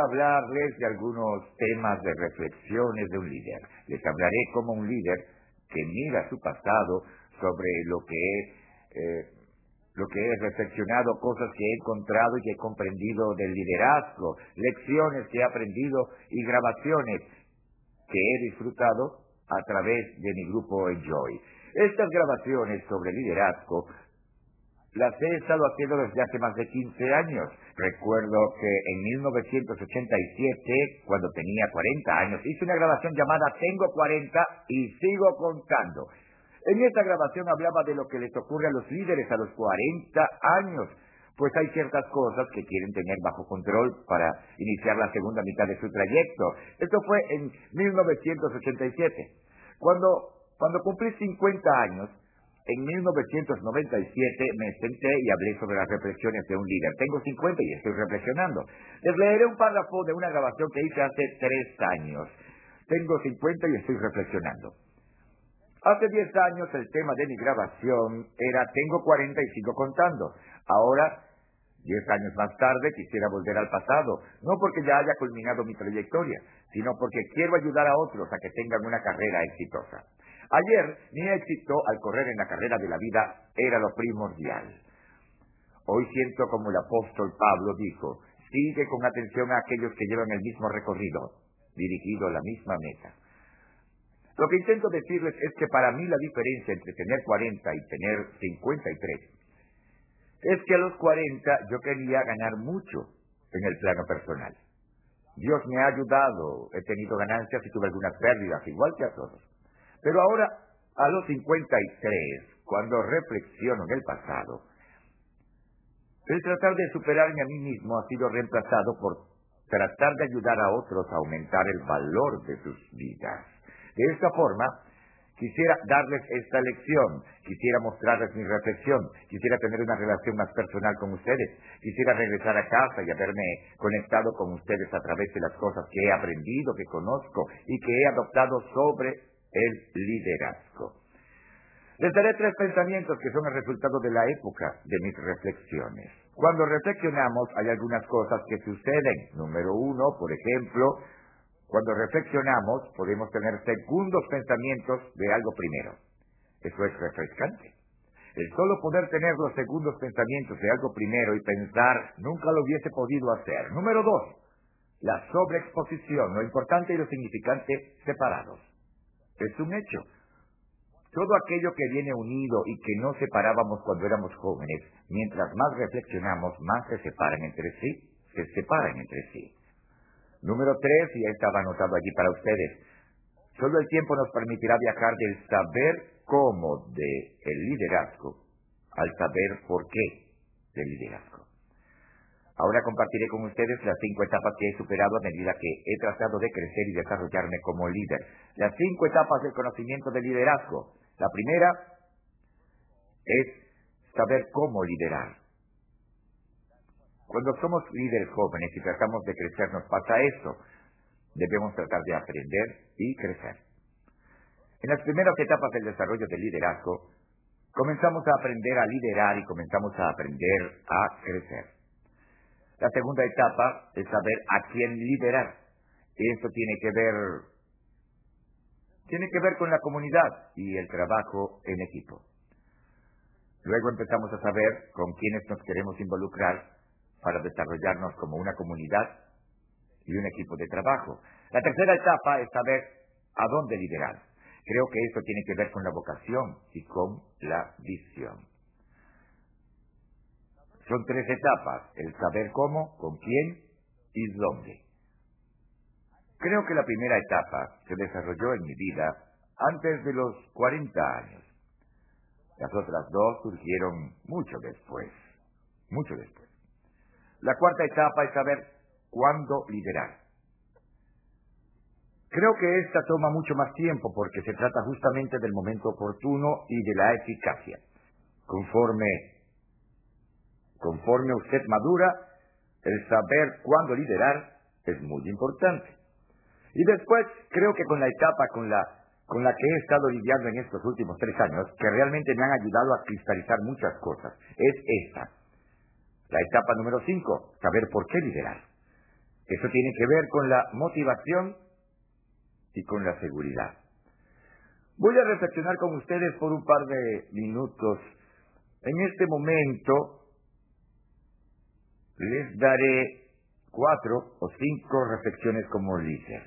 hablarles de algunos temas de reflexiones de un líder. Les hablaré como un líder que mira su pasado sobre lo que he, eh, lo que he reflexionado, cosas que he encontrado y que he comprendido del liderazgo, lecciones que he aprendido y grabaciones que he disfrutado a través de mi grupo Enjoy. Estas grabaciones sobre liderazgo las he estado haciendo desde hace más de 15 años. Recuerdo que en 1987, cuando tenía 40 años, hice una grabación llamada Tengo 40 y sigo contando. En esta grabación hablaba de lo que les ocurre a los líderes a los 40 años, pues hay ciertas cosas que quieren tener bajo control para iniciar la segunda mitad de su trayecto. Esto fue en 1987. Cuando, cuando cumplí 50 años, en 1997 me senté y hablé sobre las reflexiones de un líder. Tengo 50 y estoy reflexionando. Les leeré un párrafo de una grabación que hice hace tres años. Tengo 50 y estoy reflexionando. Hace 10 años el tema de mi grabación era Tengo 40 y sigo contando. Ahora, 10 años más tarde, quisiera volver al pasado, no porque ya haya culminado mi trayectoria, sino porque quiero ayudar a otros a que tengan una carrera exitosa. Ayer mi éxito al correr en la carrera de la vida era lo primordial. Hoy siento como el apóstol Pablo dijo, sigue con atención a aquellos que llevan el mismo recorrido, dirigido a la misma meta. Lo que intento decirles es que para mí la diferencia entre tener 40 y tener 53 es que a los 40 yo quería ganar mucho en el plano personal. Dios me ha ayudado, he tenido ganancias y tuve algunas pérdidas, igual que a todos. Pero ahora, a los 53, cuando reflexiono en el pasado, el tratar de superarme a mí mismo ha sido reemplazado por tratar de ayudar a otros a aumentar el valor de sus vidas. De esta forma, quisiera darles esta lección, quisiera mostrarles mi reflexión, quisiera tener una relación más personal con ustedes, quisiera regresar a casa y haberme conectado con ustedes a través de las cosas que he aprendido, que conozco y que he adoptado sobre el liderazgo. Les daré tres pensamientos que son el resultado de la época de mis reflexiones. Cuando reflexionamos hay algunas cosas que suceden. Número uno, por ejemplo, cuando reflexionamos podemos tener segundos pensamientos de algo primero. Eso es refrescante. El solo poder tener los segundos pensamientos de algo primero y pensar nunca lo hubiese podido hacer. Número dos, la sobreexposición, lo importante y lo significante separados. Es un hecho. Todo aquello que viene unido y que no separábamos cuando éramos jóvenes, mientras más reflexionamos, más se separan entre sí, se separan entre sí. Número tres, y ya estaba anotado allí para ustedes. Solo el tiempo nos permitirá viajar del saber cómo de liderazgo al saber por qué del liderazgo. Ahora compartiré con ustedes las cinco etapas que he superado a medida que he tratado de crecer y desarrollarme como líder. Las cinco etapas del conocimiento del liderazgo. La primera es saber cómo liderar. Cuando somos líderes jóvenes y tratamos de crecer nos pasa esto. Debemos tratar de aprender y crecer. En las primeras etapas del desarrollo del liderazgo, comenzamos a aprender a liderar y comenzamos a aprender a crecer. La segunda etapa es saber a quién liderar. Esto tiene que ver tiene que ver con la comunidad y el trabajo en equipo. Luego empezamos a saber con quiénes nos queremos involucrar para desarrollarnos como una comunidad y un equipo de trabajo. La tercera etapa es saber a dónde liderar. Creo que esto tiene que ver con la vocación y con la visión. Son tres etapas, el saber cómo, con quién y dónde. Creo que la primera etapa se desarrolló en mi vida antes de los 40 años. Las otras dos surgieron mucho después, mucho después. La cuarta etapa es saber cuándo liderar. Creo que esta toma mucho más tiempo porque se trata justamente del momento oportuno y de la eficacia. Conforme Conforme usted madura, el saber cuándo liderar es muy importante. Y después, creo que con la etapa con la, con la que he estado lidiando en estos últimos tres años, que realmente me han ayudado a cristalizar muchas cosas, es esta. La etapa número cinco, saber por qué liderar. Eso tiene que ver con la motivación y con la seguridad. Voy a reflexionar con ustedes por un par de minutos. En este momento les daré cuatro o cinco reflexiones como líder.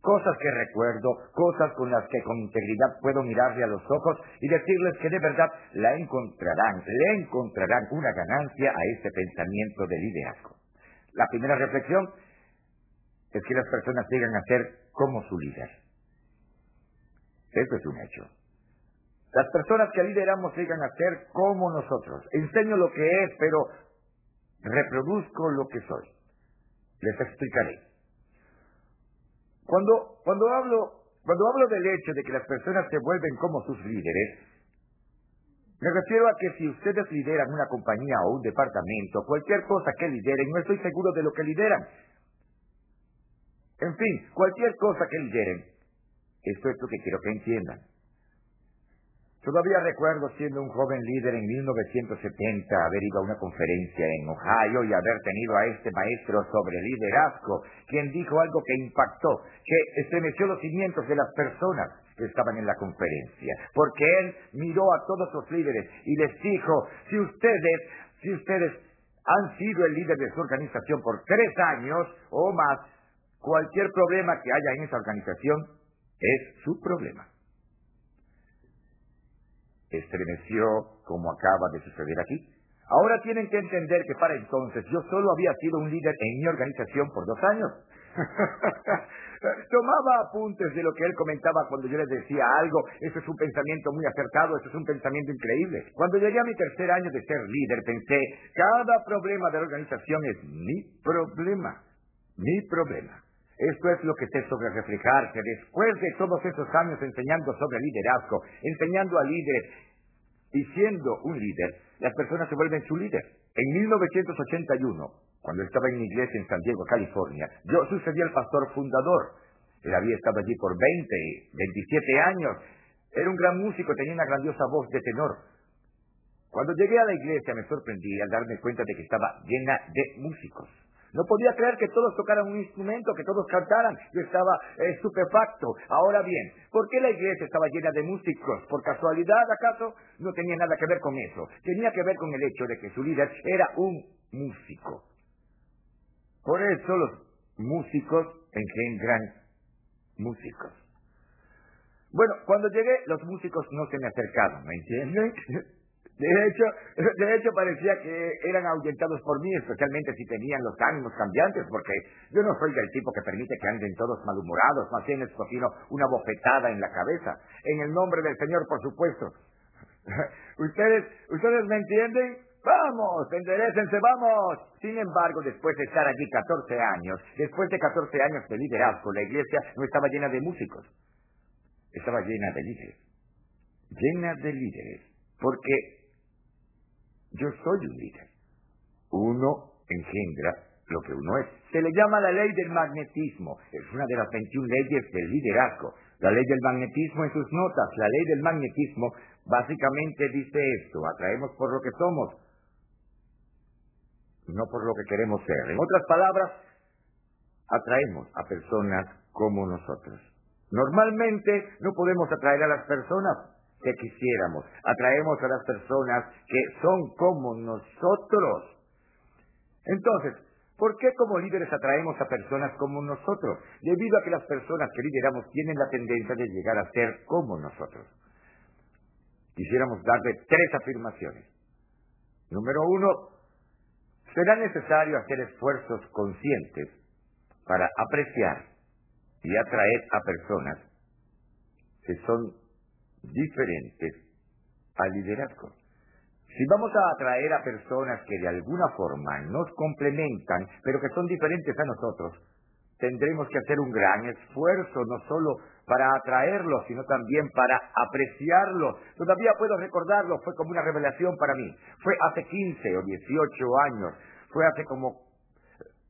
Cosas que recuerdo, cosas con las que con integridad puedo mirarle a los ojos y decirles que de verdad la encontrarán, le encontrarán una ganancia a este pensamiento de liderazgo. La primera reflexión es que las personas llegan a ser como su líder. Eso es un hecho. Las personas que lideramos llegan a ser como nosotros. Enseño lo que es, pero reproduzco lo que soy. Les explicaré. Cuando, cuando, hablo, cuando hablo del hecho de que las personas se vuelven como sus líderes, me refiero a que si ustedes lideran una compañía o un departamento, cualquier cosa que lideren, no estoy seguro de lo que lideran. En fin, cualquier cosa que lideren, esto es lo que quiero que entiendan. Todavía recuerdo siendo un joven líder en 1970 haber ido a una conferencia en Ohio y haber tenido a este maestro sobre liderazgo, quien dijo algo que impactó, que estremeció los cimientos de las personas que estaban en la conferencia, porque él miró a todos los líderes y les dijo, si ustedes, si ustedes han sido el líder de su organización por tres años o más, cualquier problema que haya en esa organización es su problema estremeció como acaba de suceder aquí. Ahora tienen que entender que para entonces yo solo había sido un líder en mi organización por dos años. Tomaba apuntes de lo que él comentaba cuando yo les decía algo. Eso es un pensamiento muy acertado, eso es un pensamiento increíble. Cuando llegué a mi tercer año de ser líder, pensé, cada problema de la organización es mi problema. Mi problema. Esto es lo que te sobre reflejarse después de todos esos años enseñando sobre liderazgo, enseñando a líderes y siendo un líder, las personas se vuelven su líder. En 1981, cuando estaba en mi iglesia en San Diego, California, yo sucedí al pastor fundador. Él había estado allí por 20, 27 años. Era un gran músico, tenía una grandiosa voz de tenor. Cuando llegué a la iglesia me sorprendí al darme cuenta de que estaba llena de músicos. No podía creer que todos tocaran un instrumento, que todos cantaran. Yo estaba estupefacto. Ahora bien, ¿por qué la iglesia estaba llena de músicos? ¿Por casualidad acaso? No tenía nada que ver con eso. Tenía que ver con el hecho de que su líder era un músico. Por eso los músicos engendran músicos. Bueno, cuando llegué, los músicos no se me acercaron, ¿me entienden? De hecho, de hecho parecía que eran ahuyentados por mí, especialmente si tenían los ánimos cambiantes, porque yo no soy del tipo que permite que anden todos malhumorados, más bien les cocino una bofetada en la cabeza. En el nombre del Señor, por supuesto. ¿Ustedes, ustedes me entienden? Vamos, enderecense, vamos. Sin embargo, después de estar allí 14 años, después de 14 años de liderazgo, la iglesia no estaba llena de músicos, estaba llena de líderes. Llena de líderes. Porque yo soy un líder. Uno engendra lo que uno es. Se le llama la ley del magnetismo. Es una de las 21 leyes del liderazgo. La ley del magnetismo en sus notas. La ley del magnetismo básicamente dice esto. Atraemos por lo que somos, no por lo que queremos ser. En otras palabras, atraemos a personas como nosotros. Normalmente no podemos atraer a las personas que quisiéramos. Atraemos a las personas que son como nosotros. Entonces, ¿por qué como líderes atraemos a personas como nosotros? Debido a que las personas que lideramos tienen la tendencia de llegar a ser como nosotros. Quisiéramos darle tres afirmaciones. Número uno, será necesario hacer esfuerzos conscientes para apreciar y atraer a personas que son diferentes al liderazgo. Si vamos a atraer a personas que de alguna forma nos complementan, pero que son diferentes a nosotros, tendremos que hacer un gran esfuerzo, no solo para atraerlos, sino también para apreciarlos. Todavía puedo recordarlo, fue como una revelación para mí. Fue hace 15 o 18 años, fue hace como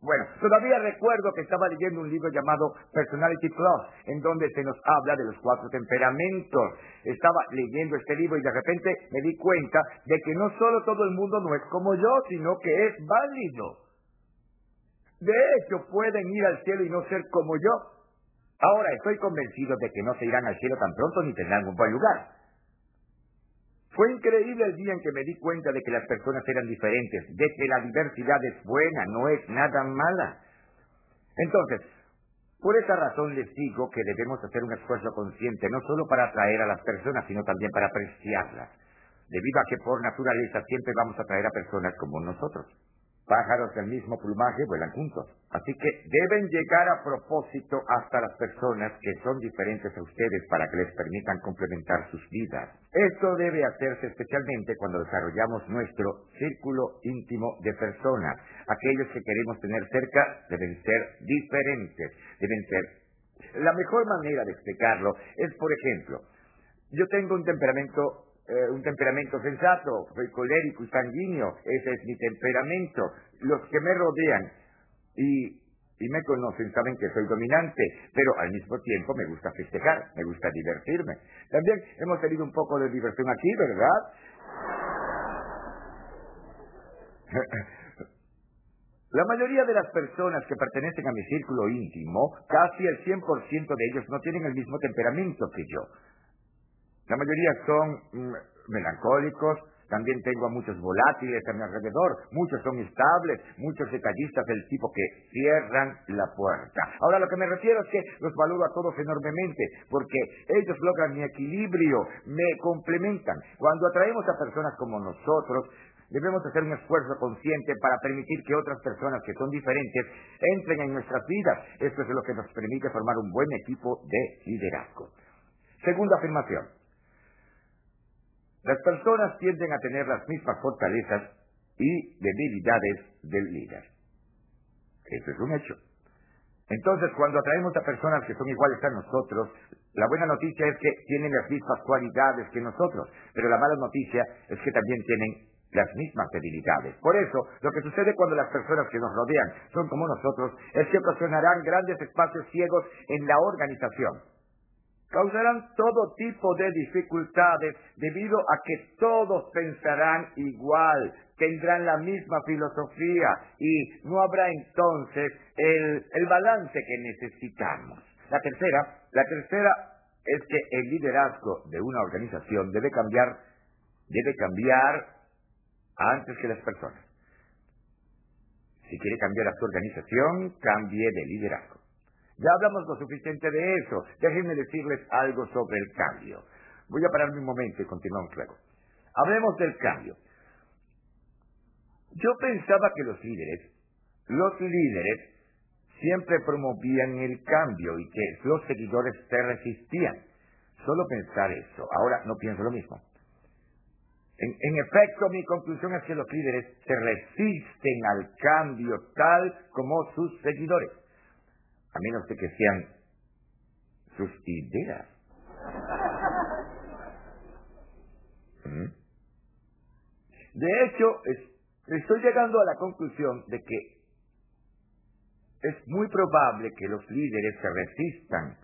bueno, todavía recuerdo que estaba leyendo un libro llamado Personality Plus, en donde se nos habla de los cuatro temperamentos. Estaba leyendo este libro y de repente me di cuenta de que no solo todo el mundo no es como yo, sino que es válido. De hecho, pueden ir al cielo y no ser como yo. Ahora, estoy convencido de que no se irán al cielo tan pronto ni tendrán un buen lugar. Fue increíble el día en que me di cuenta de que las personas eran diferentes, de que la diversidad es buena, no es nada mala. Entonces, por esa razón les digo que debemos hacer un esfuerzo consciente, no solo para atraer a las personas, sino también para apreciarlas, debido a que por naturaleza siempre vamos a atraer a personas como nosotros pájaros del mismo plumaje vuelan juntos. Así que deben llegar a propósito hasta las personas que son diferentes a ustedes para que les permitan complementar sus vidas. Esto debe hacerse especialmente cuando desarrollamos nuestro círculo íntimo de personas. Aquellos que queremos tener cerca deben ser diferentes, deben ser... La mejor manera de explicarlo es, por ejemplo, yo tengo un temperamento eh, un temperamento sensato, soy colérico y sanguíneo, ese es mi temperamento. Los que me rodean y, y me conocen saben que soy dominante, pero al mismo tiempo me gusta festejar, me gusta divertirme. También hemos tenido un poco de diversión aquí, ¿verdad? La mayoría de las personas que pertenecen a mi círculo íntimo, casi el 100% de ellos no tienen el mismo temperamento que yo. La mayoría son mm, melancólicos, también tengo a muchos volátiles a mi alrededor, muchos son estables, muchos detallistas del tipo que cierran la puerta. Ahora lo que me refiero es que los valoro a todos enormemente, porque ellos logran mi equilibrio, me complementan. Cuando atraemos a personas como nosotros, debemos hacer un esfuerzo consciente para permitir que otras personas que son diferentes entren en nuestras vidas. Esto es lo que nos permite formar un buen equipo de liderazgo. Segunda afirmación. Las personas tienden a tener las mismas fortalezas y debilidades del líder. Eso es un hecho. Entonces, cuando atraemos a personas que son iguales a nosotros, la buena noticia es que tienen las mismas cualidades que nosotros, pero la mala noticia es que también tienen las mismas debilidades. Por eso, lo que sucede cuando las personas que nos rodean son como nosotros es que ocasionarán grandes espacios ciegos en la organización causarán todo tipo de dificultades debido a que todos pensarán igual, tendrán la misma filosofía y no habrá entonces el, el balance que necesitamos. La tercera, la tercera es que el liderazgo de una organización debe cambiar, debe cambiar antes que las personas. Si quiere cambiar a su organización, cambie de liderazgo. Ya hablamos lo suficiente de eso. Déjenme decirles algo sobre el cambio. Voy a pararme un momento y continuamos luego. Hablemos del cambio. Yo pensaba que los líderes, los líderes, siempre promovían el cambio y que los seguidores se resistían. Solo pensar eso. Ahora no pienso lo mismo. En, en, efecto, mi conclusión es que los líderes se resisten al cambio tal como sus seguidores a menos de que sean sus ideas. ¿Mm? De hecho, estoy llegando a la conclusión de que es muy probable que los líderes se resistan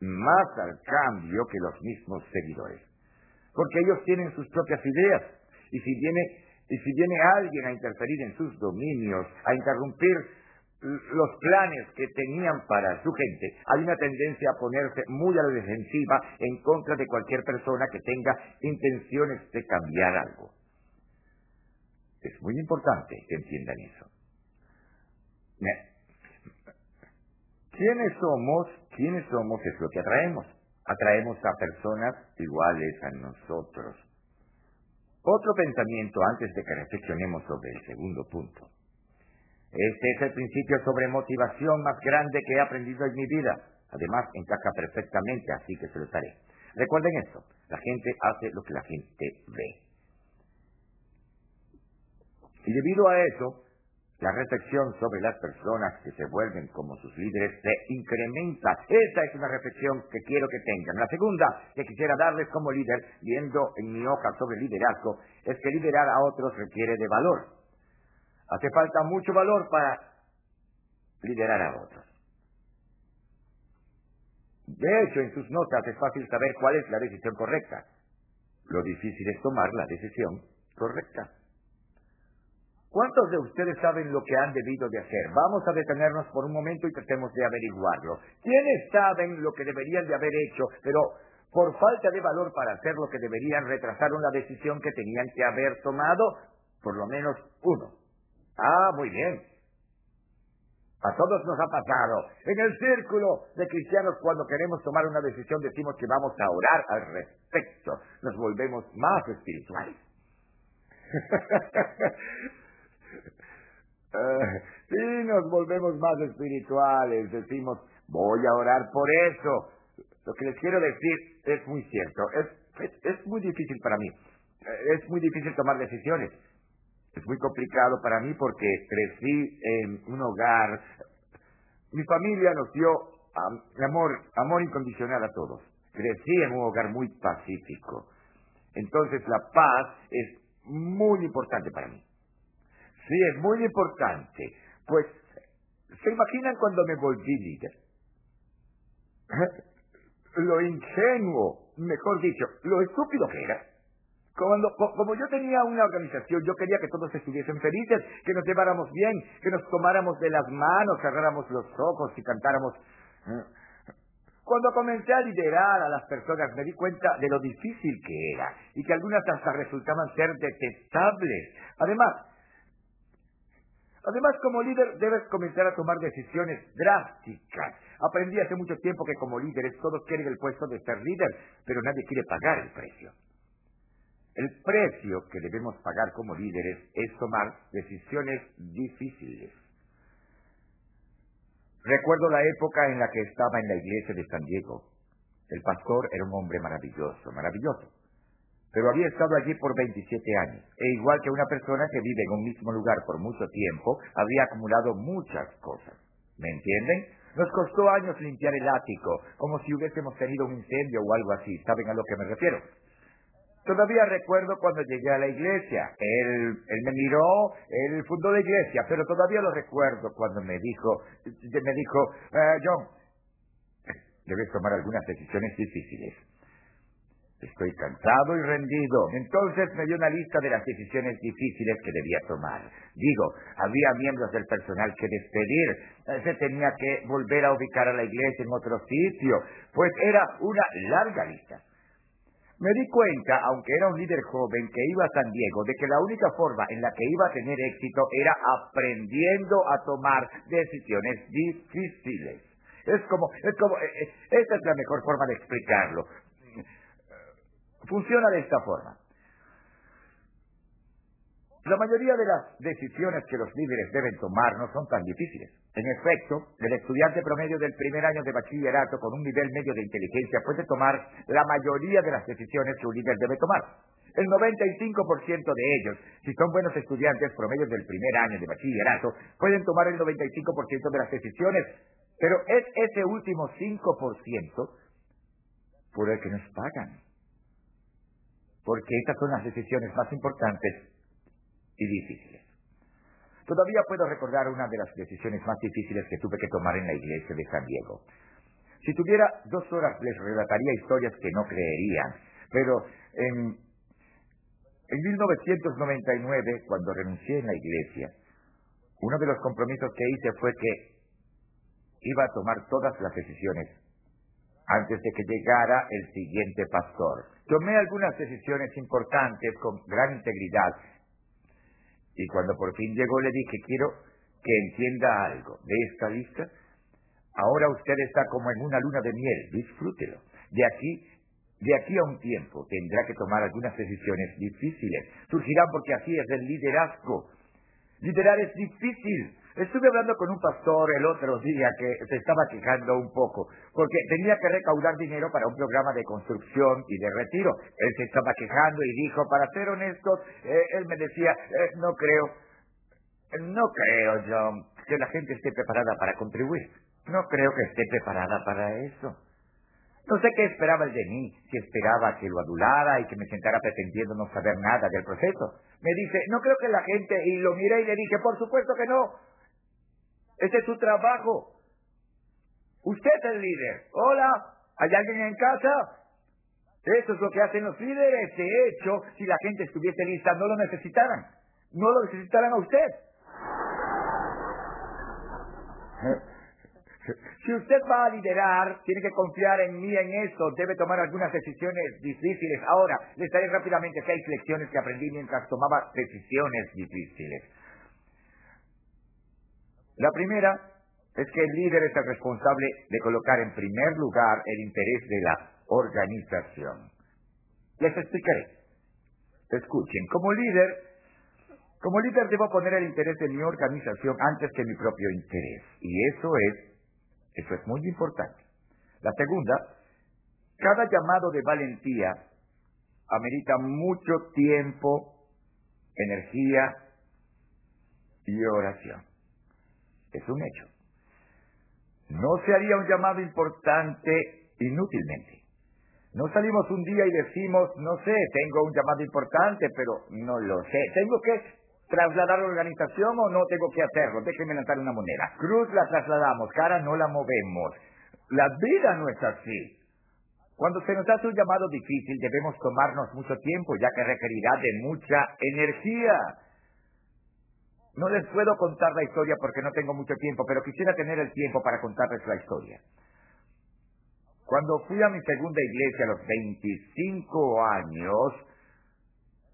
más al cambio que los mismos seguidores. Porque ellos tienen sus propias ideas. Y si viene, y si viene alguien a interferir en sus dominios, a interrumpir los planes que tenían para su gente, hay una tendencia a ponerse muy a la defensiva en contra de cualquier persona que tenga intenciones de cambiar algo. Es muy importante que entiendan eso. ¿Quiénes somos? ¿Quiénes somos? Es lo que atraemos. Atraemos a personas iguales a nosotros. Otro pensamiento antes de que reflexionemos sobre el segundo punto. Este es el principio sobre motivación más grande que he aprendido en mi vida. Además, encaja perfectamente, así que se lo haré. Recuerden esto, la gente hace lo que la gente ve. Y debido a eso, la reflexión sobre las personas que se vuelven como sus líderes se incrementa. Esa es una reflexión que quiero que tengan. La segunda que quisiera darles como líder, viendo en mi hoja sobre liderazgo, es que liderar a otros requiere de valor. Hace falta mucho valor para liderar a otros. De hecho, en sus notas es fácil saber cuál es la decisión correcta. Lo difícil es tomar la decisión correcta. ¿Cuántos de ustedes saben lo que han debido de hacer? Vamos a detenernos por un momento y tratemos de averiguarlo. ¿Quiénes saben lo que deberían de haber hecho, pero por falta de valor para hacer lo que deberían retrasaron la decisión que tenían que haber tomado? Por lo menos uno. Ah, muy bien. A todos nos ha pasado. En el círculo de cristianos, cuando queremos tomar una decisión, decimos que vamos a orar al respecto. Nos volvemos más espirituales. Eh, sí, nos volvemos más espirituales. Decimos, voy a orar por eso. Lo que les quiero decir es muy cierto. Es, es muy difícil para mí. Eh, es muy difícil tomar decisiones. Es muy complicado para mí porque crecí en un hogar. Mi familia nos dio amor, amor incondicional a todos. Crecí en un hogar muy pacífico. Entonces la paz es muy importante para mí. Sí, es muy importante. Pues, ¿se imaginan cuando me volví líder? Lo ingenuo, mejor dicho, lo estúpido que era. Como yo tenía una organización, yo quería que todos estuviesen felices, que nos lleváramos bien, que nos tomáramos de las manos, cerráramos los ojos y cantáramos. ¿eh? Cuando comencé a liderar a las personas me di cuenta de lo difícil que era y que algunas hasta resultaban ser detestables. Además, Además, como líder debes comenzar a tomar decisiones drásticas. Aprendí hace mucho tiempo que como líderes todos quieren el puesto de ser líder, pero nadie quiere pagar el precio. El precio que debemos pagar como líderes es tomar decisiones difíciles. Recuerdo la época en la que estaba en la iglesia de San Diego. El pastor era un hombre maravilloso, maravilloso. Pero había estado allí por 27 años. E igual que una persona que vive en un mismo lugar por mucho tiempo, había acumulado muchas cosas. ¿Me entienden? Nos costó años limpiar el ático, como si hubiésemos tenido un incendio o algo así. ¿Saben a lo que me refiero? Todavía recuerdo cuando llegué a la iglesia. Él, él me miró, él fundó la iglesia, pero todavía lo recuerdo cuando me dijo, me dijo, eh, John, debes tomar algunas decisiones difíciles. Estoy cansado y rendido. Entonces me dio una lista de las decisiones difíciles que debía tomar. Digo, había miembros del personal que despedir. Eh, se tenía que volver a ubicar a la iglesia en otro sitio. Pues era una larga lista. Me di cuenta, aunque era un líder joven que iba a San Diego, de que la única forma en la que iba a tener éxito era aprendiendo a tomar decisiones difíciles. Es como, es como, eh, eh, esta es la mejor forma de explicarlo. Funciona de esta forma. La mayoría de las decisiones que los líderes deben tomar no son tan difíciles. En efecto, el estudiante promedio del primer año de bachillerato con un nivel medio de inteligencia puede tomar la mayoría de las decisiones que un líder debe tomar. El 95% de ellos, si son buenos estudiantes promedios del primer año de bachillerato, pueden tomar el 95% de las decisiones, pero es ese último 5% por el que nos pagan porque estas son las decisiones más importantes y difíciles. Todavía puedo recordar una de las decisiones más difíciles que tuve que tomar en la iglesia de San Diego. Si tuviera dos horas les relataría historias que no creerían, pero en, en 1999, cuando renuncié en la iglesia, uno de los compromisos que hice fue que iba a tomar todas las decisiones antes de que llegara el siguiente pastor. Tomé algunas decisiones importantes con gran integridad y cuando por fin llegó le dije, quiero que entienda algo de esta lista. Ahora usted está como en una luna de miel, disfrútelo. De aquí, de aquí a un tiempo tendrá que tomar algunas decisiones difíciles. Surgirán porque así es el liderazgo. Liderar es difícil. Estuve hablando con un pastor el otro día que se estaba quejando un poco, porque tenía que recaudar dinero para un programa de construcción y de retiro. Él se estaba quejando y dijo, para ser honestos, eh, él me decía, eh, no creo, no creo, John, que la gente esté preparada para contribuir. No creo que esté preparada para eso. No sé qué esperaba el de mí, si esperaba que lo adulara y que me sentara pretendiendo no saber nada del proceso. Me dice, no creo que la gente, y lo miré y le dije, por supuesto que no, ese es su trabajo. Usted es el líder. Hola, ¿hay alguien en casa? Eso es lo que hacen los líderes. De hecho, si la gente estuviese lista, no lo necesitaran. no lo necesitarán a usted. Si usted va a liderar, tiene que confiar en mí en eso, debe tomar algunas decisiones difíciles. Ahora, les daré rápidamente seis lecciones que aprendí mientras tomaba decisiones difíciles. La primera es que el líder es el responsable de colocar en primer lugar el interés de la organización. Les explicaré. Escuchen, como líder, como líder debo poner el interés de mi organización antes que mi propio interés. Y eso es eso es muy importante. La segunda, cada llamado de valentía amerita mucho tiempo, energía y oración. Es un hecho. No se haría un llamado importante inútilmente. No salimos un día y decimos, no sé, tengo un llamado importante, pero no lo sé. Tengo que trasladar la organización o no tengo que hacerlo. Déjenme lanzar una moneda. Cruz la trasladamos, cara no la movemos. La vida no es así. Cuando se nos hace un llamado difícil debemos tomarnos mucho tiempo ya que requerirá de mucha energía. No les puedo contar la historia porque no tengo mucho tiempo, pero quisiera tener el tiempo para contarles la historia. Cuando fui a mi segunda iglesia a los 25 años,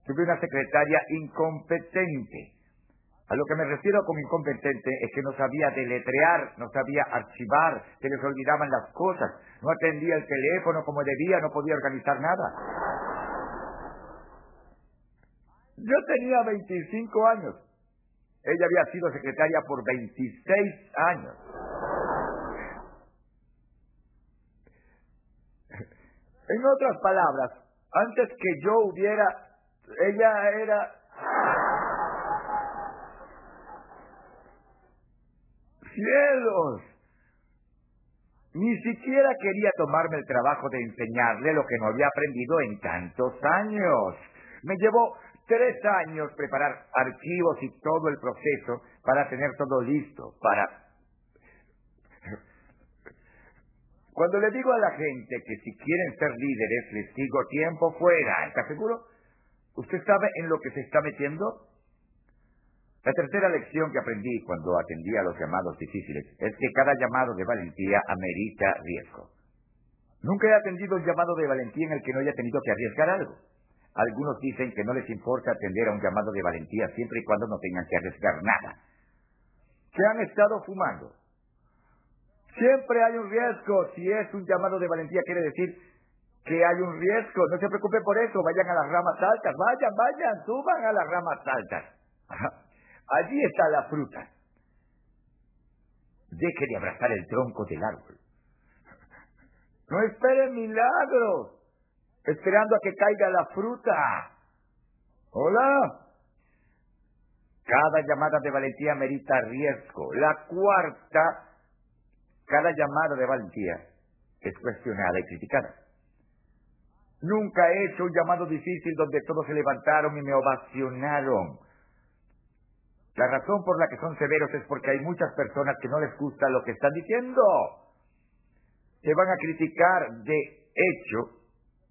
Tuve una secretaria incompetente. A lo que me refiero como incompetente es que no sabía deletrear, no sabía archivar, se les olvidaban las cosas, no atendía el teléfono como debía, no podía organizar nada. Yo tenía 25 años. Ella había sido secretaria por 26 años. En otras palabras, antes que yo hubiera ella era... ¡Cielos! Ni siquiera quería tomarme el trabajo de enseñarle lo que no había aprendido en tantos años. Me llevó tres años preparar archivos y todo el proceso para tener todo listo, para... Cuando le digo a la gente que si quieren ser líderes, les digo tiempo fuera, ¿está seguro? ¿Usted sabe en lo que se está metiendo? La tercera lección que aprendí cuando atendía a los llamados difíciles es que cada llamado de valentía amerita riesgo. Nunca he atendido un llamado de valentía en el que no haya tenido que arriesgar algo. Algunos dicen que no les importa atender a un llamado de valentía siempre y cuando no tengan que arriesgar nada. ¿Qué han estado fumando? Siempre hay un riesgo. Si es un llamado de valentía, quiere decir que hay un riesgo. No se preocupe por eso. Vayan a las ramas altas. Vayan, vayan, suban a las ramas altas. Allí está la fruta. Deje de abrazar el tronco del árbol. No espere milagros. Esperando a que caiga la fruta. Hola. Cada llamada de valentía merita riesgo. La cuarta, cada llamada de valentía es cuestionada y criticada. Nunca he hecho un llamado difícil donde todos se levantaron y me ovacionaron. La razón por la que son severos es porque hay muchas personas que no les gusta lo que están diciendo. Se van a criticar de hecho,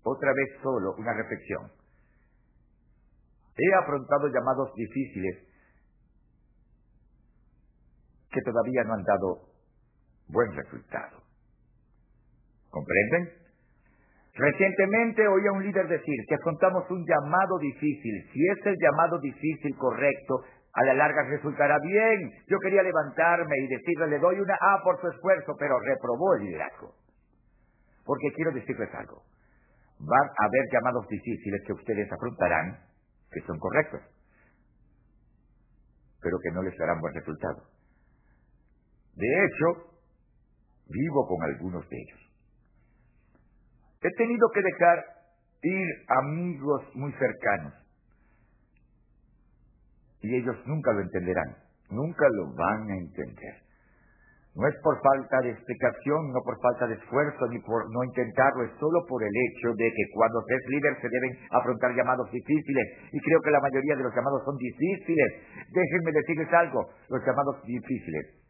otra vez solo una reflexión. He afrontado llamados difíciles que todavía no han dado buen resultado. ¿Comprenden? Recientemente oí a un líder decir que afrontamos un llamado difícil. Si es el llamado difícil correcto, a la larga resultará bien. Yo quería levantarme y decirle, le doy una A por su esfuerzo, pero reprobó el liderazgo. Porque quiero decirles algo. Van a haber llamados difíciles que ustedes afrontarán, que son correctos, pero que no les darán buen resultado. De hecho, vivo con algunos de ellos. He tenido que dejar ir amigos muy cercanos. Y ellos nunca lo entenderán, nunca lo van a entender. No es por falta de explicación, no por falta de esfuerzo, ni por no intentarlo, es solo por el hecho de que cuando se es líder se deben afrontar llamados difíciles. Y creo que la mayoría de los llamados son difíciles. Déjenme decirles algo, los llamados difíciles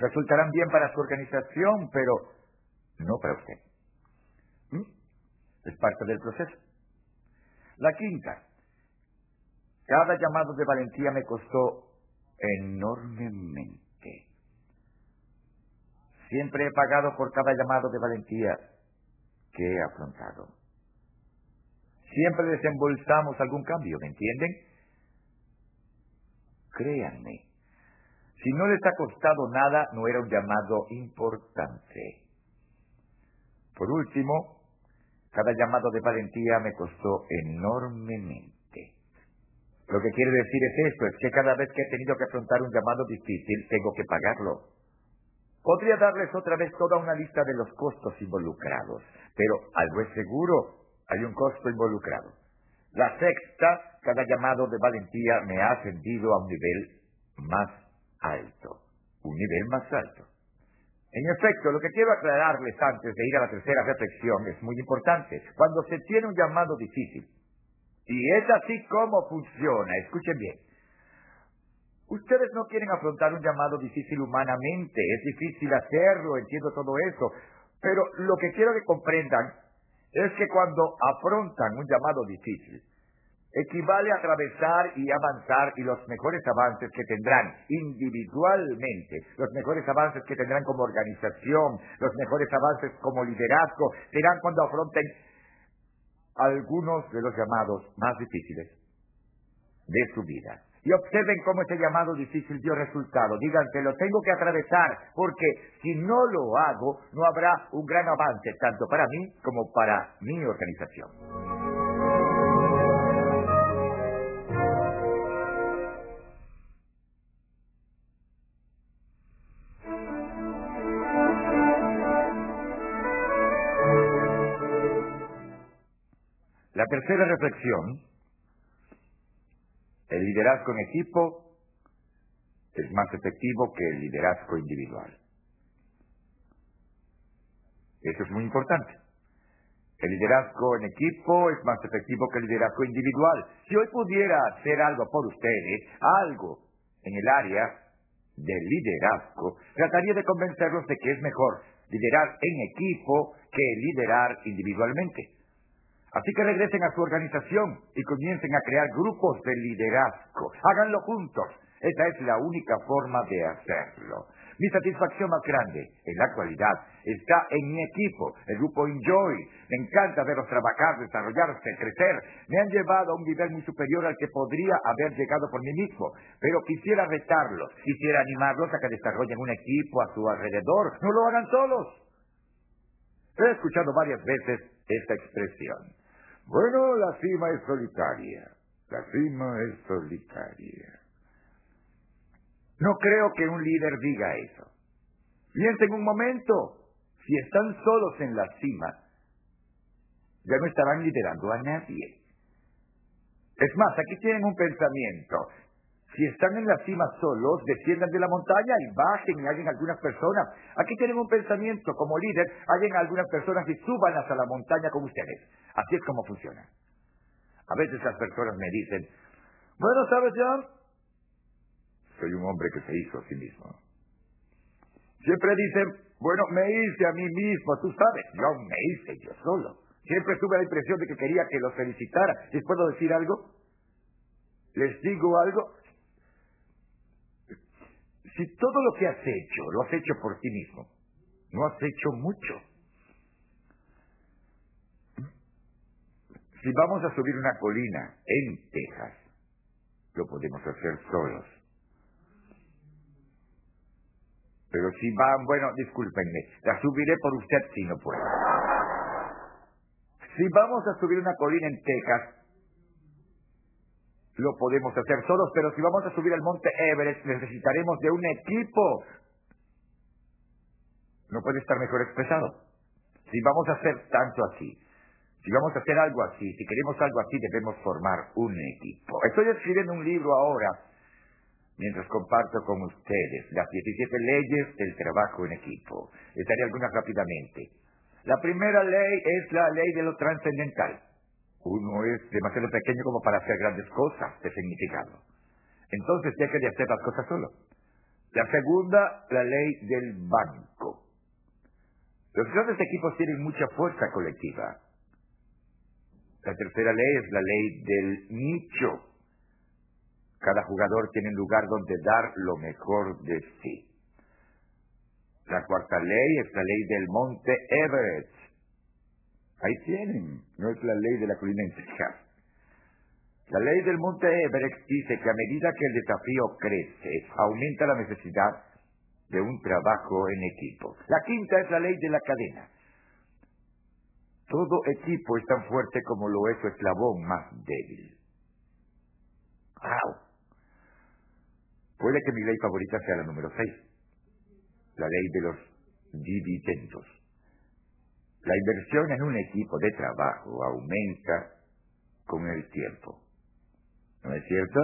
resultarán bien para su organización, pero no para usted. ¿Mm? Es parte del proceso. La quinta, Cada llamado de valentía me costó enormemente. Siempre he pagado por cada llamado de valentía que he afrontado. Siempre desembolsamos algún cambio, ¿me entienden? Créanme, si no les ha costado nada, no era un llamado importante. Por último, cada llamado de valentía me costó enormemente. Lo que quiere decir es esto, es que cada vez que he tenido que afrontar un llamado difícil, tengo que pagarlo. Podría darles otra vez toda una lista de los costos involucrados, pero algo es seguro, hay un costo involucrado. La sexta, cada llamado de valentía me ha ascendido a un nivel más alto, un nivel más alto. En efecto, lo que quiero aclararles antes de ir a la tercera reflexión es muy importante. Cuando se tiene un llamado difícil, y es así como funciona, escuchen bien. Ustedes no quieren afrontar un llamado difícil humanamente, es difícil hacerlo, entiendo todo eso, pero lo que quiero que comprendan es que cuando afrontan un llamado difícil, equivale a atravesar y avanzar y los mejores avances que tendrán individualmente, los mejores avances que tendrán como organización, los mejores avances como liderazgo, serán cuando afronten algunos de los llamados más difíciles de su vida. Y observen cómo ese llamado difícil dio resultado. Díganse, lo tengo que atravesar, porque si no lo hago, no habrá un gran avance, tanto para mí como para mi organización. La tercera reflexión, el liderazgo en equipo es más efectivo que el liderazgo individual. Eso es muy importante. El liderazgo en equipo es más efectivo que el liderazgo individual. Si hoy pudiera hacer algo por ustedes, algo en el área del liderazgo, trataría de convencerlos de que es mejor liderar en equipo que liderar individualmente. Así que regresen a su organización y comiencen a crear grupos de liderazgo. Háganlo juntos. Esa es la única forma de hacerlo. Mi satisfacción más grande en la actualidad está en mi equipo, el grupo Enjoy. Me encanta verlos trabajar, desarrollarse, crecer. Me han llevado a un nivel muy superior al que podría haber llegado por mí mismo. Pero quisiera retarlos, quisiera animarlos a que desarrollen un equipo a su alrededor. No lo hagan solos. He escuchado varias veces esta expresión. Bueno, la cima es solitaria. La cima es solitaria. No creo que un líder diga eso. Piensen un momento. Si están solos en la cima, ya no estarán liderando a nadie. Es más, aquí tienen un pensamiento. Si están en la cima solos, desciendan de la montaña y bajen y hagan algunas personas. Aquí tienen un pensamiento como líder, hagan algunas personas y suban hasta la montaña con ustedes. Así es como funciona. A veces las personas me dicen, bueno, ¿sabes, John? Soy un hombre que se hizo a sí mismo. Siempre dicen, bueno, me hice a mí mismo, tú sabes, yo me hice yo solo. Siempre tuve la impresión de que quería que los felicitara. ¿Les puedo decir algo? ¿Les digo algo? Si todo lo que has hecho lo has hecho por ti mismo, no has hecho mucho. Si vamos a subir una colina en Texas, lo podemos hacer solos. Pero si van, bueno, discúlpenme, la subiré por usted si no puedo. Si vamos a subir una colina en Texas, lo podemos hacer solos, pero si vamos a subir al monte Everest necesitaremos de un equipo. No puede estar mejor expresado. Si vamos a hacer tanto así, si vamos a hacer algo así, si queremos algo así, debemos formar un equipo. Estoy escribiendo un libro ahora, mientras comparto con ustedes las 17 leyes del trabajo en equipo. Les daré algunas rápidamente. La primera ley es la ley de lo trascendental. Uno es demasiado pequeño como para hacer grandes cosas de significado. Entonces deje de hacer las cosas solo. La segunda, la ley del banco. Los grandes equipos tienen mucha fuerza colectiva. La tercera ley es la ley del nicho. Cada jugador tiene un lugar donde dar lo mejor de sí. La cuarta ley es la ley del monte Everett. Ahí tienen, no es la ley de la colina. La ley del monte Everett dice que a medida que el desafío crece, aumenta la necesidad de un trabajo en equipo. La quinta es la ley de la cadena. Todo equipo es tan fuerte como lo es su eslabón más débil. ¡Wow! Puede que mi ley favorita sea la número 6, la ley de los dividendos. La inversión en un equipo de trabajo aumenta con el tiempo. ¿No es cierto?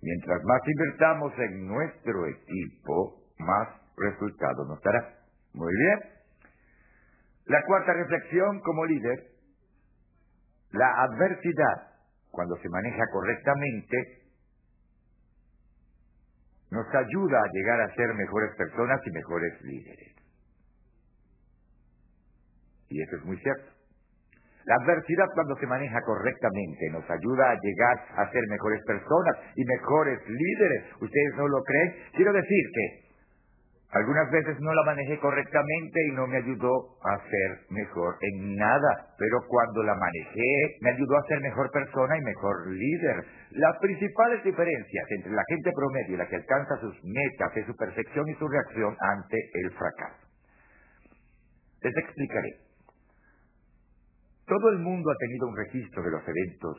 Mientras más invertamos en nuestro equipo, más resultado nos dará. Muy bien. La cuarta reflexión como líder, la adversidad, cuando se maneja correctamente, nos ayuda a llegar a ser mejores personas y mejores líderes. Y eso es muy cierto. La adversidad cuando se maneja correctamente nos ayuda a llegar a ser mejores personas y mejores líderes. ¿Ustedes no lo creen? Quiero decir que algunas veces no la manejé correctamente y no me ayudó a ser mejor en nada, pero cuando la manejé me ayudó a ser mejor persona y mejor líder. Las principales diferencias entre la gente promedio y la que alcanza sus metas es su percepción y su reacción ante el fracaso. Les explicaré. Todo el mundo ha tenido un registro de los eventos,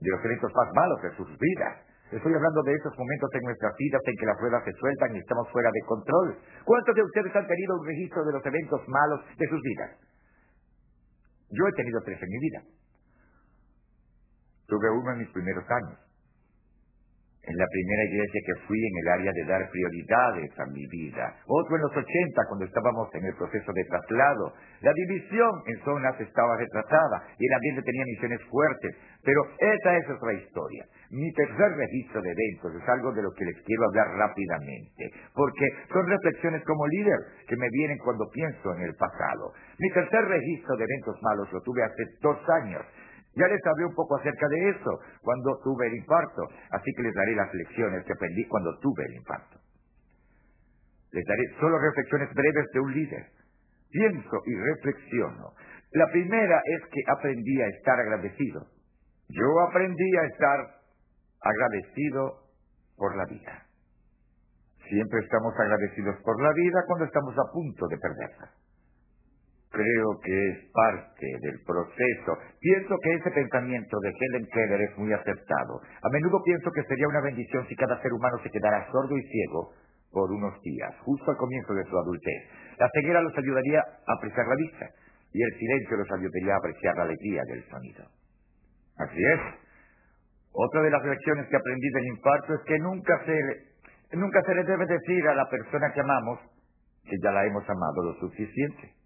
de los eventos más malos de sus vidas. Estoy hablando de esos momentos en nuestras vidas en que las ruedas se sueltan y estamos fuera de control. ¿Cuántos de ustedes han tenido un registro de los eventos malos de sus vidas? Yo he tenido tres en mi vida. Tuve uno en mis primeros años en la primera iglesia que fui en el área de dar prioridades a mi vida. Otro en los 80 cuando estábamos en el proceso de traslado. La división en zonas estaba retratada y el ambiente tenía misiones fuertes. Pero esa es otra historia. Mi tercer registro de eventos es algo de lo que les quiero hablar rápidamente, porque son reflexiones como líder que me vienen cuando pienso en el pasado. Mi tercer registro de eventos malos lo tuve hace dos años ya les hablé un poco acerca de eso cuando tuve el infarto, así que les daré las lecciones que aprendí cuando tuve el infarto. Les daré solo reflexiones breves de un líder. Pienso y reflexiono. La primera es que aprendí a estar agradecido. Yo aprendí a estar agradecido por la vida. Siempre estamos agradecidos por la vida cuando estamos a punto de perderla creo que es parte del proceso. Pienso que ese pensamiento de Helen Keller es muy acertado. A menudo pienso que sería una bendición si cada ser humano se quedara sordo y ciego por unos días, justo al comienzo de su adultez. La ceguera los ayudaría a apreciar la vista y el silencio los ayudaría a apreciar la alegría del sonido. Así es. Otra de las lecciones que aprendí del infarto es que nunca se, nunca se le debe decir a la persona que amamos que ya la hemos amado lo suficiente.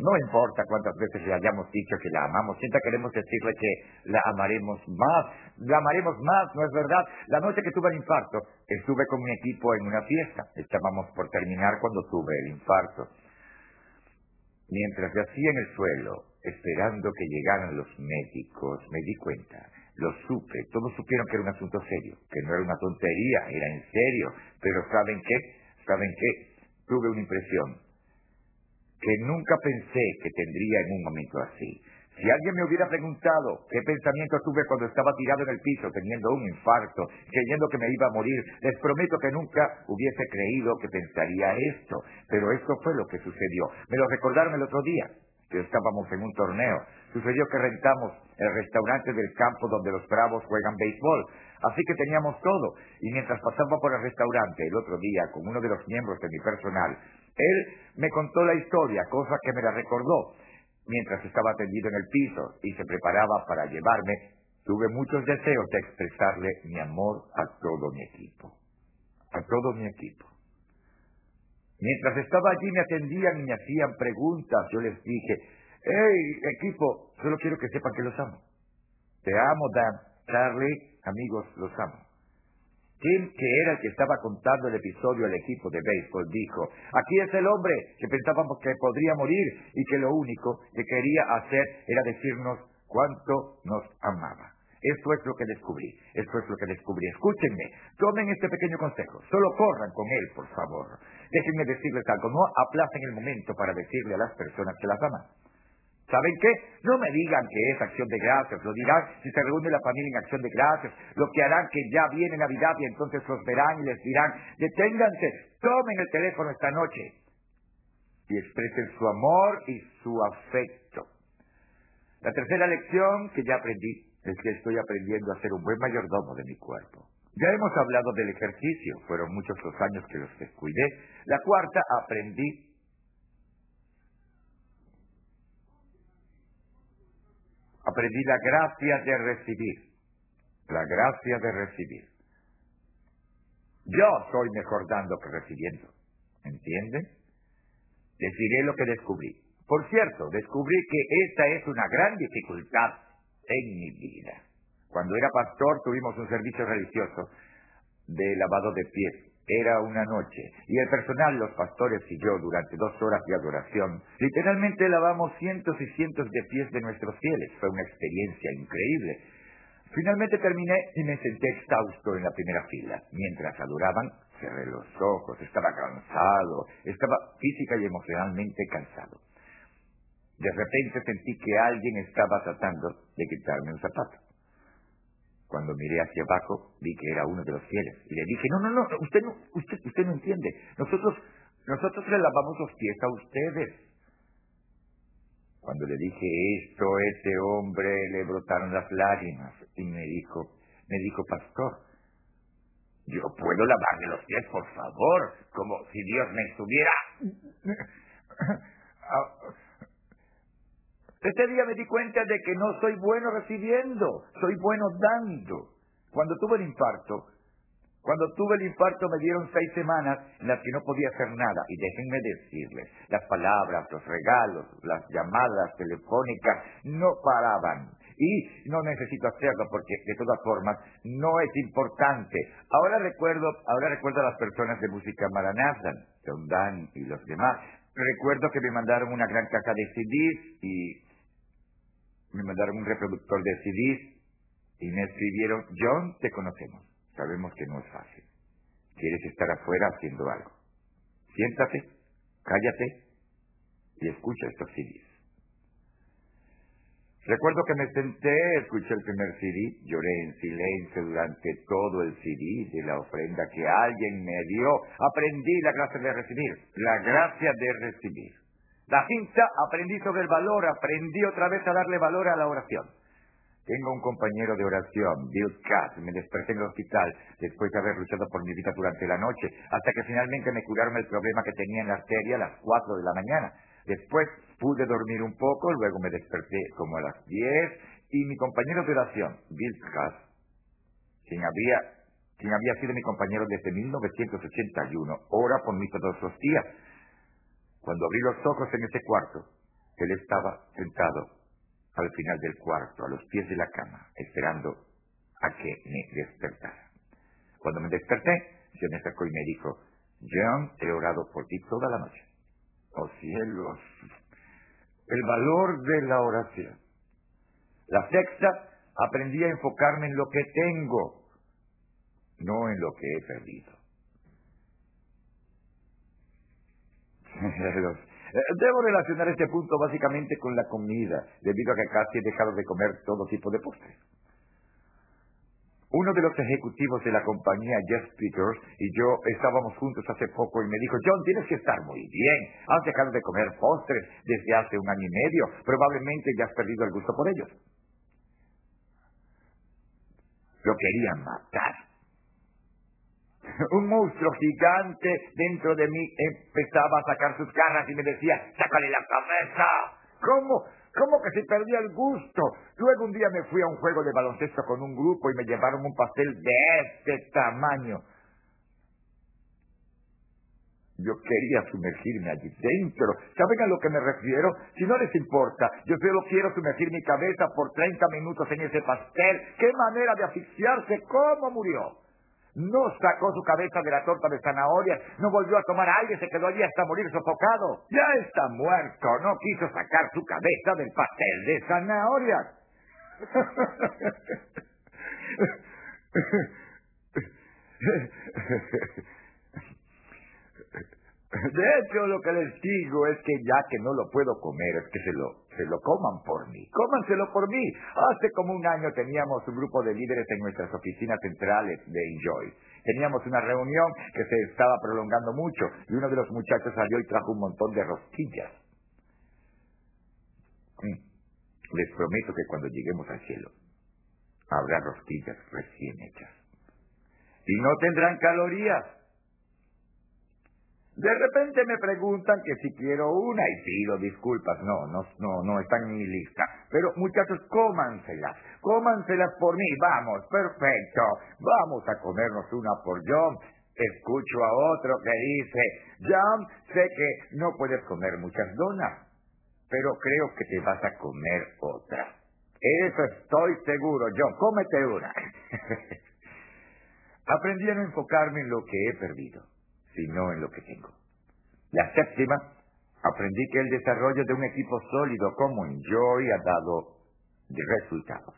No importa cuántas veces le hayamos dicho que la amamos, siempre queremos decirle que la amaremos más, la amaremos más, ¿no es verdad? La noche que tuve el infarto, estuve con mi equipo en una fiesta, estábamos por terminar cuando tuve el infarto. Mientras yacía en el suelo, esperando que llegaran los médicos, me di cuenta, lo supe, todos supieron que era un asunto serio, que no era una tontería, era en serio, pero ¿saben qué? ¿Saben qué? Tuve una impresión que nunca pensé que tendría en un momento así. Si alguien me hubiera preguntado qué pensamiento tuve cuando estaba tirado en el piso teniendo un infarto, creyendo que me iba a morir, les prometo que nunca hubiese creído que pensaría esto. Pero esto fue lo que sucedió. Me lo recordaron el otro día, que estábamos en un torneo. Sucedió que rentamos el restaurante del campo donde los bravos juegan béisbol. Así que teníamos todo. Y mientras pasaba por el restaurante el otro día con uno de los miembros de mi personal, él me contó la historia, cosa que me la recordó. Mientras estaba tendido en el piso y se preparaba para llevarme, tuve muchos deseos de expresarle mi amor a todo mi equipo. A todo mi equipo. Mientras estaba allí me atendían y me hacían preguntas. Yo les dije, hey, equipo, solo quiero que sepan que los amo. Te amo, Dan. Charlie, amigos, los amo. Tim, que era el que estaba contando el episodio al equipo de béisbol, dijo, aquí es el hombre que pensábamos que podría morir y que lo único que quería hacer era decirnos cuánto nos amaba. Esto es lo que descubrí. Esto es lo que descubrí. Escúchenme. Tomen este pequeño consejo. Solo corran con él, por favor. Déjenme decirles algo. No aplacen el momento para decirle a las personas que las aman. ¿Saben qué? No me digan que es acción de gracias, lo dirán si se reúne la familia en acción de gracias, lo que harán que ya viene Navidad y entonces los verán y les dirán, deténganse, tomen el teléfono esta noche y expresen su amor y su afecto. La tercera lección que ya aprendí es que estoy aprendiendo a ser un buen mayordomo de mi cuerpo. Ya hemos hablado del ejercicio, fueron muchos los años que los descuidé. La cuarta, aprendí aprendí la gracia de recibir. La gracia de recibir. Yo soy mejor dando que recibiendo. ¿Entienden? Deciré lo que descubrí. Por cierto, descubrí que esta es una gran dificultad en mi vida. Cuando era pastor tuvimos un servicio religioso de lavado de pies era una noche y el personal, los pastores y yo, durante dos horas de adoración, literalmente lavamos cientos y cientos de pies de nuestros fieles. Fue una experiencia increíble. Finalmente terminé y me senté exhausto en la primera fila. Mientras adoraban, cerré los ojos, estaba cansado, estaba física y emocionalmente cansado. De repente sentí que alguien estaba tratando de quitarme un zapato. Cuando miré hacia abajo, vi que era uno de los fieles. Y le dije, no, no, no, usted no, usted, usted no entiende. Nosotros, nosotros le lavamos los pies a ustedes. Cuando le dije esto, ese hombre le brotaron las lágrimas y me dijo, me dijo, pastor, yo puedo lavarle los pies, por favor, como si Dios me estuviera ese día me di cuenta de que no soy bueno recibiendo, soy bueno dando. Cuando tuve el infarto, cuando tuve el infarto me dieron seis semanas en las que no podía hacer nada. Y déjenme decirles, las palabras, los regalos, las llamadas telefónicas no paraban. Y no necesito hacerlo porque de todas formas no es importante. Ahora recuerdo, ahora recuerdo a las personas de música Maranatha, John Dan y los demás. Recuerdo que me mandaron una gran caja de CDs y me mandaron un reproductor de CDs y me escribieron, John, te conocemos, sabemos que no es fácil. Quieres estar afuera haciendo algo. Siéntate, cállate y escucha estos CDs. Recuerdo que me senté, escuché el primer CD, lloré en silencio durante todo el CD de la ofrenda que alguien me dio. Aprendí la gracia de recibir, la gracia de recibir. La quinta, aprendí sobre el valor, aprendí otra vez a darle valor a la oración. Tengo un compañero de oración, Bill Cass, me desperté en el hospital después de haber luchado por mi vida durante la noche, hasta que finalmente me curaron el problema que tenía en la arteria a las 4 de la mañana. Después pude dormir un poco, luego me desperté como a las 10 y mi compañero de oración, Bill había, quien había sido mi compañero desde 1981, ora por mí todos los días cuando abrí los ojos en ese cuarto, él estaba sentado al final del cuarto, a los pies de la cama, esperando a que me despertara. Cuando me desperté, se me acercó y me dijo, John, he orado por ti toda la noche. Oh cielos, el valor de la oración. La sexta, aprendí a enfocarme en lo que tengo, no en lo que he perdido. debo relacionar este punto básicamente con la comida, debido a que casi he dejado de comer todo tipo de postres. Uno de los ejecutivos de la compañía, Jeff Peters, y yo estábamos juntos hace poco y me dijo, John, tienes que estar muy bien. Has dejado de comer postres desde hace un año y medio. Probablemente ya has perdido el gusto por ellos. Lo querían matar. un monstruo gigante dentro de mí empezaba a sacar sus garras y me decía, sácale la cabeza. ¿Cómo? ¿Cómo que se perdía el gusto? Luego un día me fui a un juego de baloncesto con un grupo y me llevaron un pastel de este tamaño. Yo quería sumergirme allí dentro. ¿Saben a lo que me refiero? Si no les importa, yo solo quiero sumergir mi cabeza por 30 minutos en ese pastel. ¡Qué manera de asfixiarse! ¿Cómo murió? No sacó su cabeza de la torta de zanahoria, no volvió a tomar aire, se quedó allí hasta morir sofocado. Ya está muerto, no quiso sacar su cabeza del pastel de zanahoria. De hecho, lo que les digo es que ya que no lo puedo comer, es que se lo, se lo coman por mí. Cómanselo por mí. Hace como un año teníamos un grupo de líderes en nuestras oficinas centrales de Enjoy. Teníamos una reunión que se estaba prolongando mucho y uno de los muchachos salió y trajo un montón de rosquillas. Mm. Les prometo que cuando lleguemos al cielo habrá rosquillas recién hechas. Y no tendrán calorías de repente me preguntan que si quiero una y pido disculpas. No, no, no, están en mi lista. Pero muchachos, cómanselas. Cómanselas por mí. Vamos, perfecto. Vamos a comernos una por John. Escucho a otro que dice, John, sé que no puedes comer muchas donas, pero creo que te vas a comer otra. Eso estoy seguro, John. Cómete una. Aprendí a enfocarme en lo que he perdido sino en lo que tengo. La séptima, aprendí que el desarrollo de un equipo sólido como Enjoy ha dado resultados.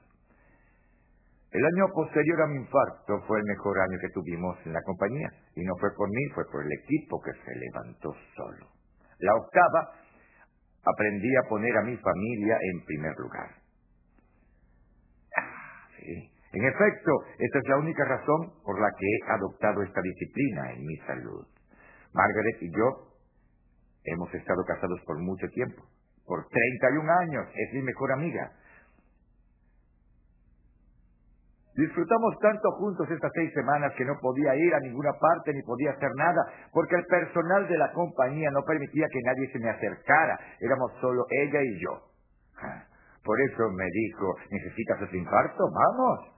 El año posterior a mi infarto fue el mejor año que tuvimos en la compañía, y no fue por mí, fue por el equipo que se levantó solo. La octava, aprendí a poner a mi familia en primer lugar. Ah. En efecto, esta es la única razón por la que he adoptado esta disciplina en mi salud. Margaret y yo hemos estado casados por mucho tiempo, por 31 años, es mi mejor amiga. Disfrutamos tanto juntos estas seis semanas que no podía ir a ninguna parte ni podía hacer nada, porque el personal de la compañía no permitía que nadie se me acercara. Éramos solo ella y yo. Ah, por eso me dijo, ¿necesitas ese infarto? Vamos.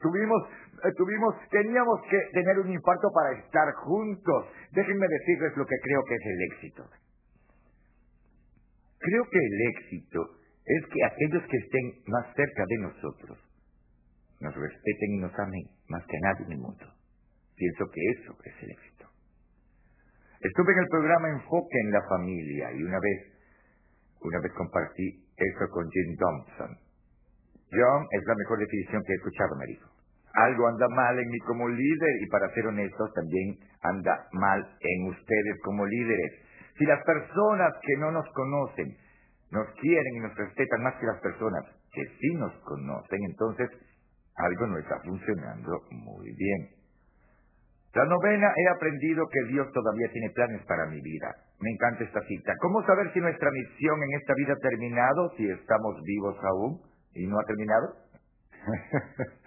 Tuvimos, eh, tuvimos, teníamos que tener un infarto para estar juntos. Déjenme decirles lo que creo que es el éxito. Creo que el éxito es que aquellos que estén más cerca de nosotros nos respeten y nos amen más que nadie en el mundo. Pienso que eso es el éxito. Estuve en el programa Enfoque en la Familia y una vez, una vez compartí eso con Jim Thompson. John es la mejor definición que he escuchado, me. Algo anda mal en mí como líder y para ser honestos también anda mal en ustedes como líderes. Si las personas que no nos conocen nos quieren y nos respetan más que las personas que sí nos conocen, entonces algo no está funcionando muy bien. La novena, he aprendido que Dios todavía tiene planes para mi vida. Me encanta esta cita. ¿Cómo saber si nuestra misión en esta vida ha terminado, si estamos vivos aún y no ha terminado?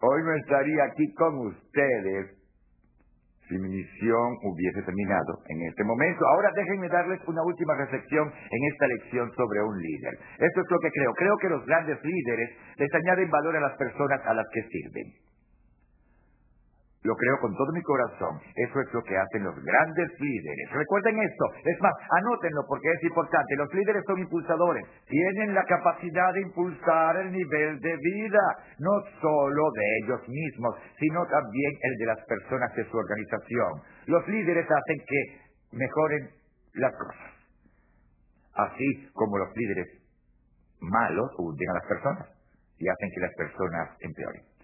Hoy no estaría aquí con ustedes si mi misión hubiese terminado en este momento. Ahora déjenme darles una última reflexión en esta lección sobre un líder. Esto es lo que creo. Creo que los grandes líderes les añaden valor a las personas a las que sirven. Lo creo con todo mi corazón. Eso es lo que hacen los grandes líderes. Recuerden esto. Es más, anótenlo porque es importante. Los líderes son impulsadores. Tienen la capacidad de impulsar el nivel de vida, no solo de ellos mismos, sino también el de las personas de su organización. Los líderes hacen que mejoren las cosas. Así como los líderes malos hunden a las personas y hacen que las personas empeoren.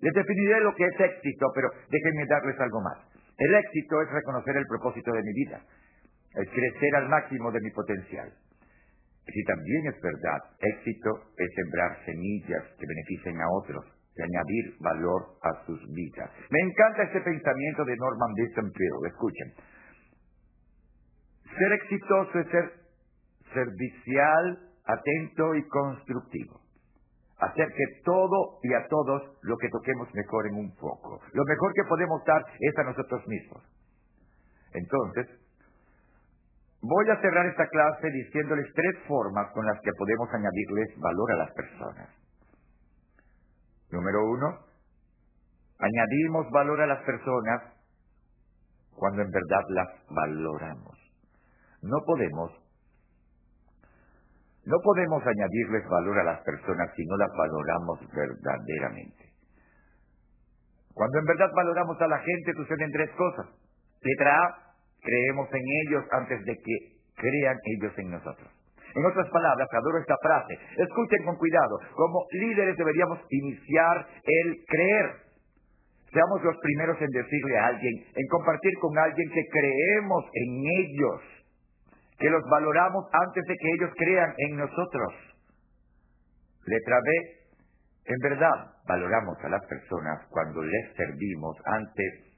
Les definiré lo que es éxito, pero déjenme darles algo más. El éxito es reconocer el propósito de mi vida, es crecer al máximo de mi potencial. Si también es verdad, éxito es sembrar semillas que beneficien a otros y añadir valor a sus vidas. Me encanta este pensamiento de Norman Vincent Peale. Escuchen. Ser exitoso es ser servicial, atento y constructivo hacer que todo y a todos lo que toquemos mejoren un poco. Lo mejor que podemos dar es a nosotros mismos. Entonces, voy a cerrar esta clase diciéndoles tres formas con las que podemos añadirles valor a las personas. Número uno, añadimos valor a las personas cuando en verdad las valoramos. No podemos no podemos añadirles valor a las personas si no las valoramos verdaderamente. Cuando en verdad valoramos a la gente suceden tres cosas. Letra A, creemos en ellos antes de que crean ellos en nosotros. En otras palabras, adoro esta frase. Escuchen con cuidado. Como líderes deberíamos iniciar el creer. Seamos los primeros en decirle a alguien, en compartir con alguien que creemos en ellos, que los valoramos antes de que ellos crean en nosotros. Letra B. En verdad, valoramos a las personas cuando les servimos antes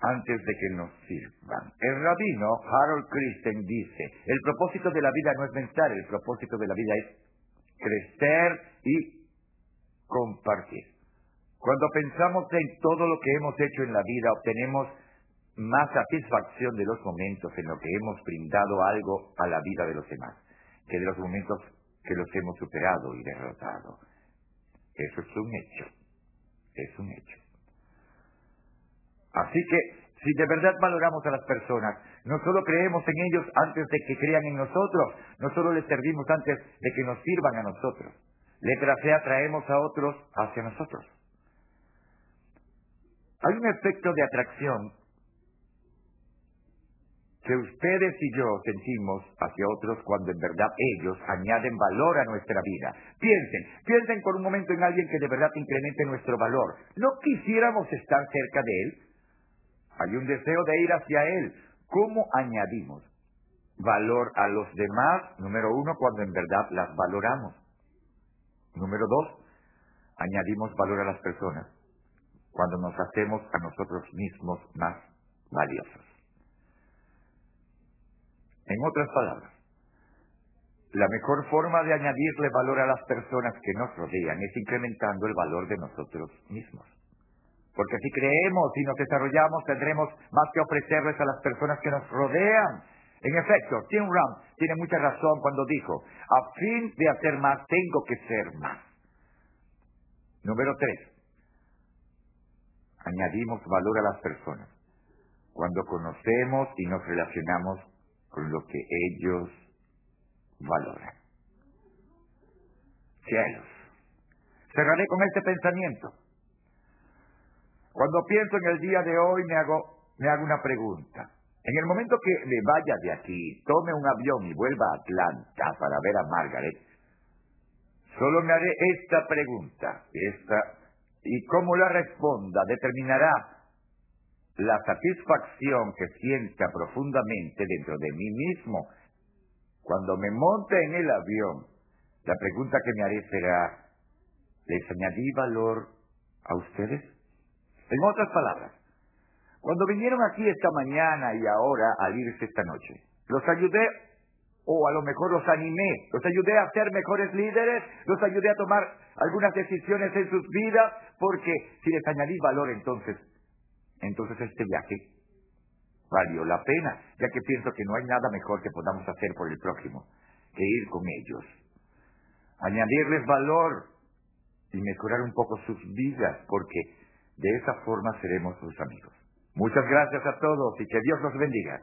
antes de que nos sirvan. El rabino Harold Christen dice, el propósito de la vida no es pensar, el propósito de la vida es crecer y compartir. Cuando pensamos en todo lo que hemos hecho en la vida, obtenemos más satisfacción de los momentos en los que hemos brindado algo a la vida de los demás, que de los momentos que los hemos superado y derrotado. Eso es un hecho. Es un hecho. Así que, si de verdad valoramos a las personas, no solo creemos en ellos antes de que crean en nosotros, no solo les servimos antes de que nos sirvan a nosotros. Letra C, atraemos a otros hacia nosotros. Hay un efecto de atracción que ustedes y yo sentimos hacia otros cuando en verdad ellos añaden valor a nuestra vida. Piensen, piensen por un momento en alguien que de verdad incremente nuestro valor. ¿No quisiéramos estar cerca de él? Hay un deseo de ir hacia Él. ¿Cómo añadimos valor a los demás? Número uno, cuando en verdad las valoramos. Número dos, añadimos valor a las personas cuando nos hacemos a nosotros mismos más valiosos. En otras palabras, la mejor forma de añadirle valor a las personas que nos rodean es incrementando el valor de nosotros mismos. Porque si creemos y nos desarrollamos, tendremos más que ofrecerles a las personas que nos rodean. En efecto, Tim Ram tiene mucha razón cuando dijo, a fin de hacer más, tengo que ser más. Número tres, añadimos valor a las personas cuando conocemos y nos relacionamos lo que ellos valoran. Cielos. Cerraré con este pensamiento. Cuando pienso en el día de hoy me hago, me hago una pregunta. En el momento que me vaya de aquí, tome un avión y vuelva a Atlanta para ver a Margaret, solo me haré esta pregunta, esta, y cómo la responda determinará la satisfacción que sienta profundamente dentro de mí mismo. Cuando me monte en el avión, la pregunta que me haré será, ¿les añadí valor a ustedes? En otras palabras, cuando vinieron aquí esta mañana y ahora al irse esta noche, los ayudé o a lo mejor los animé, los ayudé a ser mejores líderes, los ayudé a tomar algunas decisiones en sus vidas, porque si les añadí valor entonces, entonces este viaje valió la pena, ya que pienso que no hay nada mejor que podamos hacer por el próximo que ir con ellos. Añadirles valor y mejorar un poco sus vidas, porque de esa forma seremos sus amigos. Muchas gracias a todos y que Dios los bendiga.